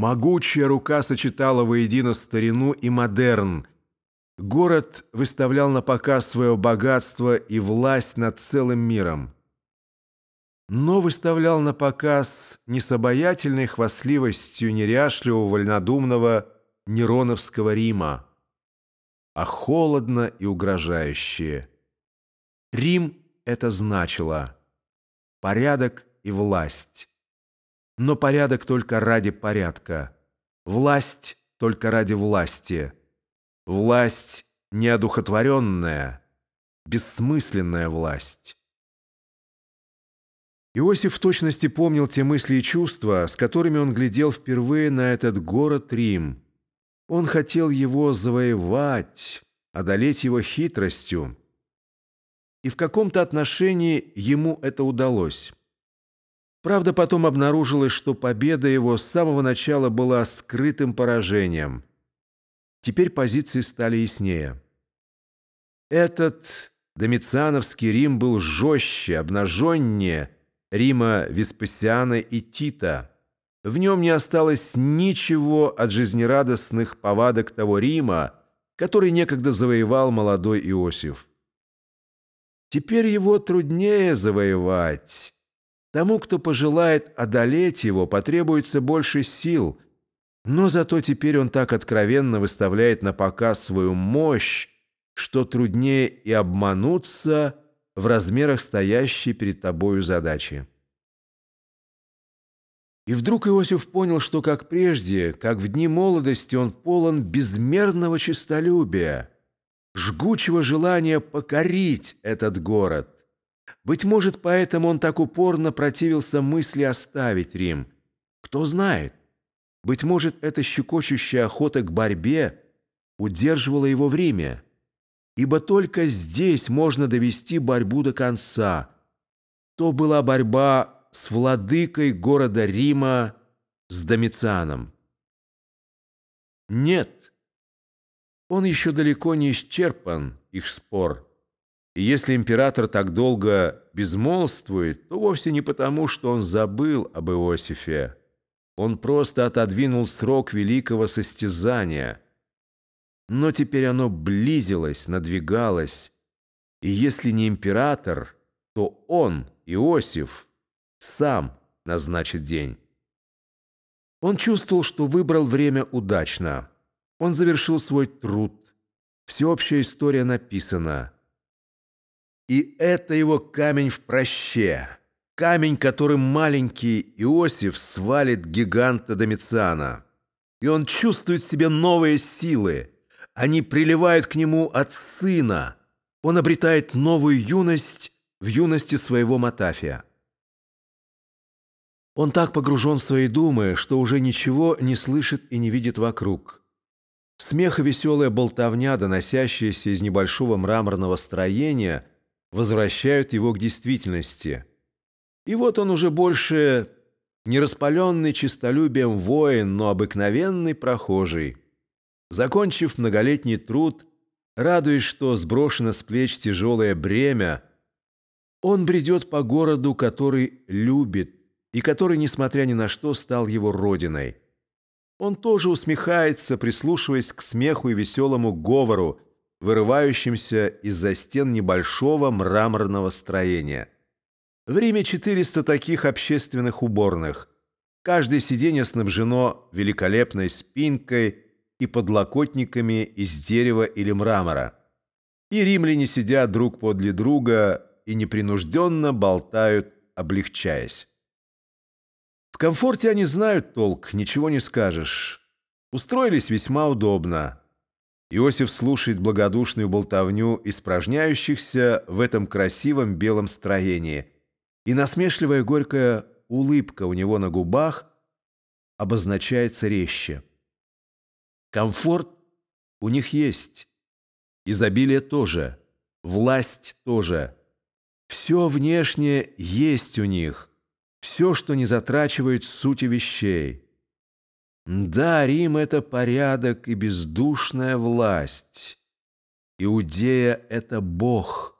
Могучая рука сочетала воедино старину и модерн. Город выставлял на показ свое богатство и власть над целым миром. Но выставлял на показ не с обаятельной хвастливостью неряшливого вольнодумного Нероновского Рима, а холодно и угрожающе. Рим это значило порядок и власть. Но порядок только ради порядка, власть только ради власти. Власть неодухотворенная, бессмысленная власть. Иосиф в точности помнил те мысли и чувства, с которыми он глядел впервые на этот город Рим. Он хотел его завоевать, одолеть его хитростью. И в каком-то отношении ему это удалось. Правда, потом обнаружилось, что победа его с самого начала была скрытым поражением. Теперь позиции стали яснее. Этот Домициановский Рим был жестче, обнаженнее Рима Веспасиана и Тита. В нем не осталось ничего от жизнерадостных повадок того Рима, который некогда завоевал молодой Иосиф. Теперь его труднее завоевать. Тому, кто пожелает одолеть его, потребуется больше сил, но зато теперь он так откровенно выставляет на показ свою мощь, что труднее и обмануться в размерах стоящей перед тобою задачи. И вдруг Иосиф понял, что, как прежде, как в дни молодости, он полон безмерного честолюбия, жгучего желания покорить этот город. Быть может, поэтому он так упорно противился мысли оставить Рим. Кто знает, быть может, эта щекочущая охота к борьбе удерживала его в Риме, ибо только здесь можно довести борьбу до конца. То была борьба с владыкой города Рима, с Домицианом. Нет, он еще далеко не исчерпан, их спор. И если император так долго безмолвствует, то вовсе не потому, что он забыл об Иосифе. Он просто отодвинул срок великого состязания. Но теперь оно близилось, надвигалось. И если не император, то он, Иосиф, сам назначит день. Он чувствовал, что выбрал время удачно. Он завершил свой труд. Всеобщая история написана. И это его камень в проще. Камень, которым маленький Иосиф свалит гиганта Домициана. И он чувствует в себе новые силы. Они приливают к нему от сына. Он обретает новую юность в юности своего Матафия. Он так погружен в свои думы, что уже ничего не слышит и не видит вокруг. Смех и веселая болтовня, доносящиеся из небольшого мраморного строения – возвращают его к действительности. И вот он уже больше не распаленный честолюбием воин, но обыкновенный прохожий. Закончив многолетний труд, радуясь, что сброшено с плеч тяжелое бремя, он бредет по городу, который любит и который, несмотря ни на что, стал его родиной. Он тоже усмехается, прислушиваясь к смеху и веселому говору, вырывающимся из-за стен небольшого мраморного строения. В Риме 400 таких общественных уборных. Каждое сиденье снабжено великолепной спинкой и подлокотниками из дерева или мрамора. И римляне сидят друг подле друга и непринужденно болтают, облегчаясь. В комфорте они знают толк, ничего не скажешь. Устроились весьма удобно. Иосиф слушает благодушную болтовню испражняющихся в этом красивом белом строении, и насмешливая горькая улыбка у него на губах обозначается резче. Комфорт у них есть, изобилие тоже, власть тоже. Все внешнее есть у них, все, что не затрачивает сути вещей. Да, Рим — это порядок и бездушная власть. Иудея — это Бог —